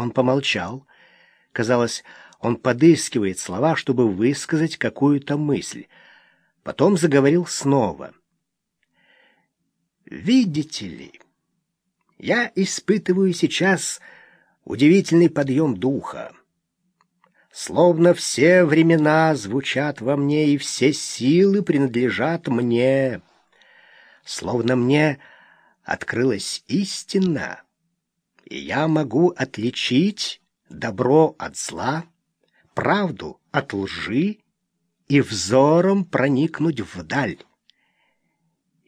Он помолчал. Казалось, он подыскивает слова, чтобы высказать какую-то мысль. Потом заговорил снова. «Видите ли, я испытываю сейчас удивительный подъем духа. Словно все времена звучат во мне, и все силы принадлежат мне. Словно мне открылась истина, и я могу отличить добро от зла, правду от лжи и взором проникнуть вдаль.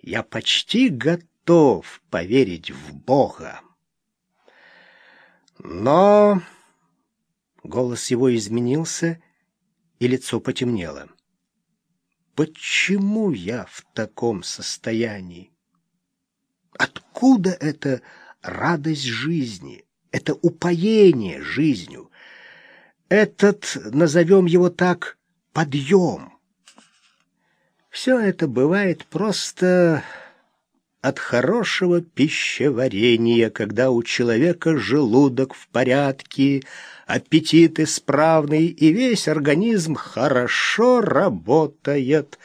Я почти готов поверить в Бога. Но голос его изменился, и лицо потемнело. Почему я в таком состоянии? Откуда эта радость жизни, это упоение жизнью? Этот, назовем его так, подъем. Все это бывает просто от хорошего пищеварения, когда у человека желудок в порядке, аппетит исправный и весь организм хорошо работает.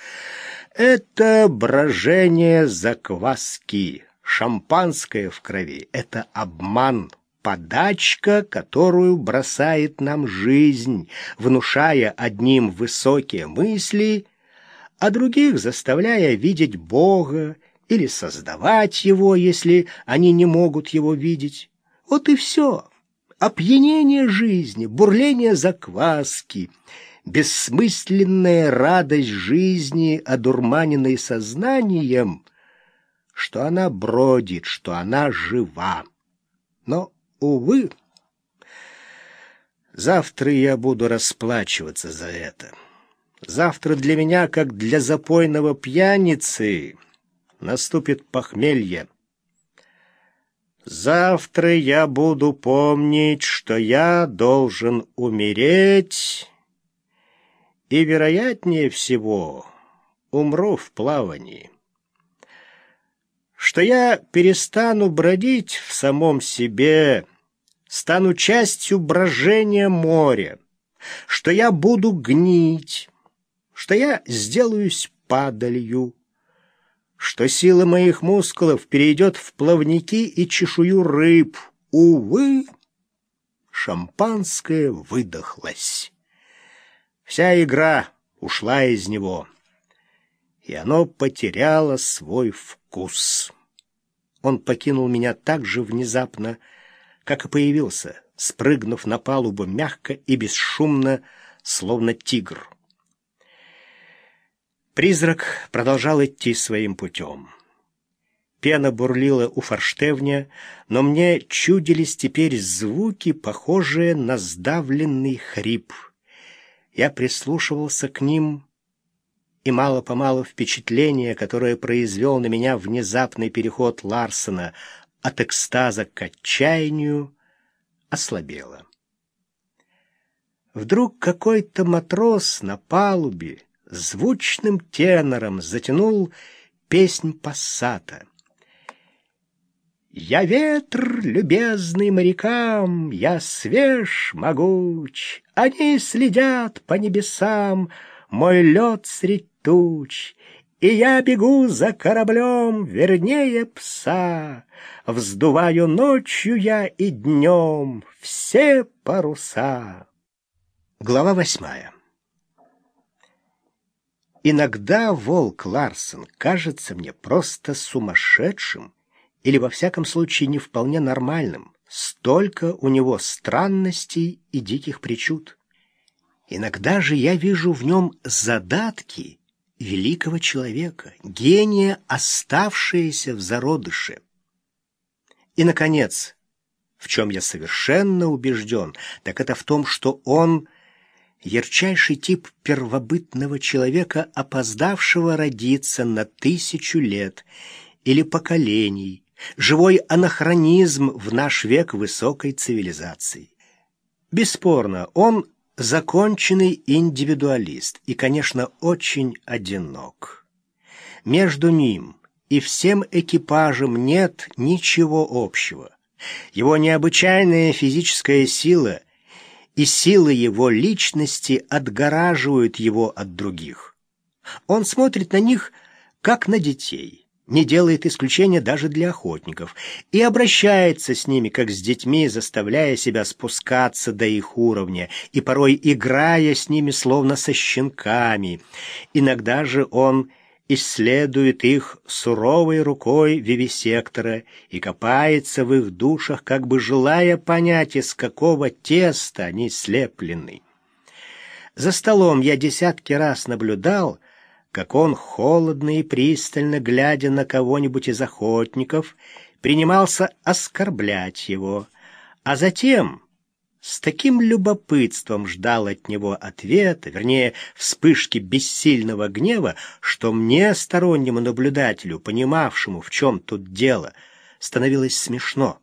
Это брожение закваски, шампанское в крови, это обман подачка, которую бросает нам жизнь, внушая одним высокие мысли, а других заставляя видеть Бога или создавать Его, если они не могут Его видеть. Вот и все. Опьянение жизни, бурление закваски, бессмысленная радость жизни, одурманенной сознанием, что она бродит, что она жива. Но Увы, завтра я буду расплачиваться за это. Завтра для меня, как для запойного пьяницы, наступит похмелье. Завтра я буду помнить, что я должен умереть, и, вероятнее всего, умру в плавании. Что я перестану бродить в самом себе, стану частью брожения моря, что я буду гнить, что я сделаюсь падалью, что сила моих мускулов перейдет в плавники и чешую рыб. Увы, шампанское выдохлось. Вся игра ушла из него, и оно потеряло свой вкус. Он покинул меня так же внезапно, как и появился, спрыгнув на палубу мягко и бесшумно, словно тигр. Призрак продолжал идти своим путем. Пена бурлила у форштевня, но мне чудились теперь звуки, похожие на сдавленный хрип. Я прислушивался к ним, и мало-помалу впечатление, которое произвел на меня внезапный переход Ларсена от экстаза к отчаянию ослабела. Вдруг какой-то матрос на палубе звучным тенором затянул песнь пассата. «Я ветр, любезный морякам, я свеж, могуч, они следят по небесам, мой лед средь туч, и я бегу за кораблем, вернее пса. Вздуваю ночью я и днем все паруса. Глава восьмая. Иногда волк Ларсен кажется мне просто сумасшедшим или, во всяком случае, не вполне нормальным. Столько у него странностей и диких причуд. Иногда же я вижу в нем задатки великого человека, гения, оставшиеся в зародыше. И, наконец, в чем я совершенно убежден, так это в том, что он ярчайший тип первобытного человека, опоздавшего родиться на тысячу лет или поколений, живой анахронизм в наш век высокой цивилизации. Бесспорно, он законченный индивидуалист и, конечно, очень одинок. Между ним и всем экипажем нет ничего общего, Его необычайная физическая сила и сила его личности отгораживают его от других. Он смотрит на них, как на детей не делает исключения даже для охотников и обращается с ними, как с детьми, заставляя себя спускаться до их уровня и порой играя с ними, словно со щенками. Иногда же он исследует их суровой рукой вивисектора и копается в их душах, как бы желая понять, из какого теста они слеплены. За столом я десятки раз наблюдал, как он, холодно и пристально глядя на кого-нибудь из охотников, принимался оскорблять его, а затем с таким любопытством ждал от него ответа, вернее, вспышки бессильного гнева, что мне, стороннему наблюдателю, понимавшему, в чем тут дело, становилось смешно.